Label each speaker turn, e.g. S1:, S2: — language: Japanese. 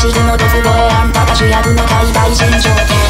S1: 地図の鉄棒あんたが主役の解体新
S2: 情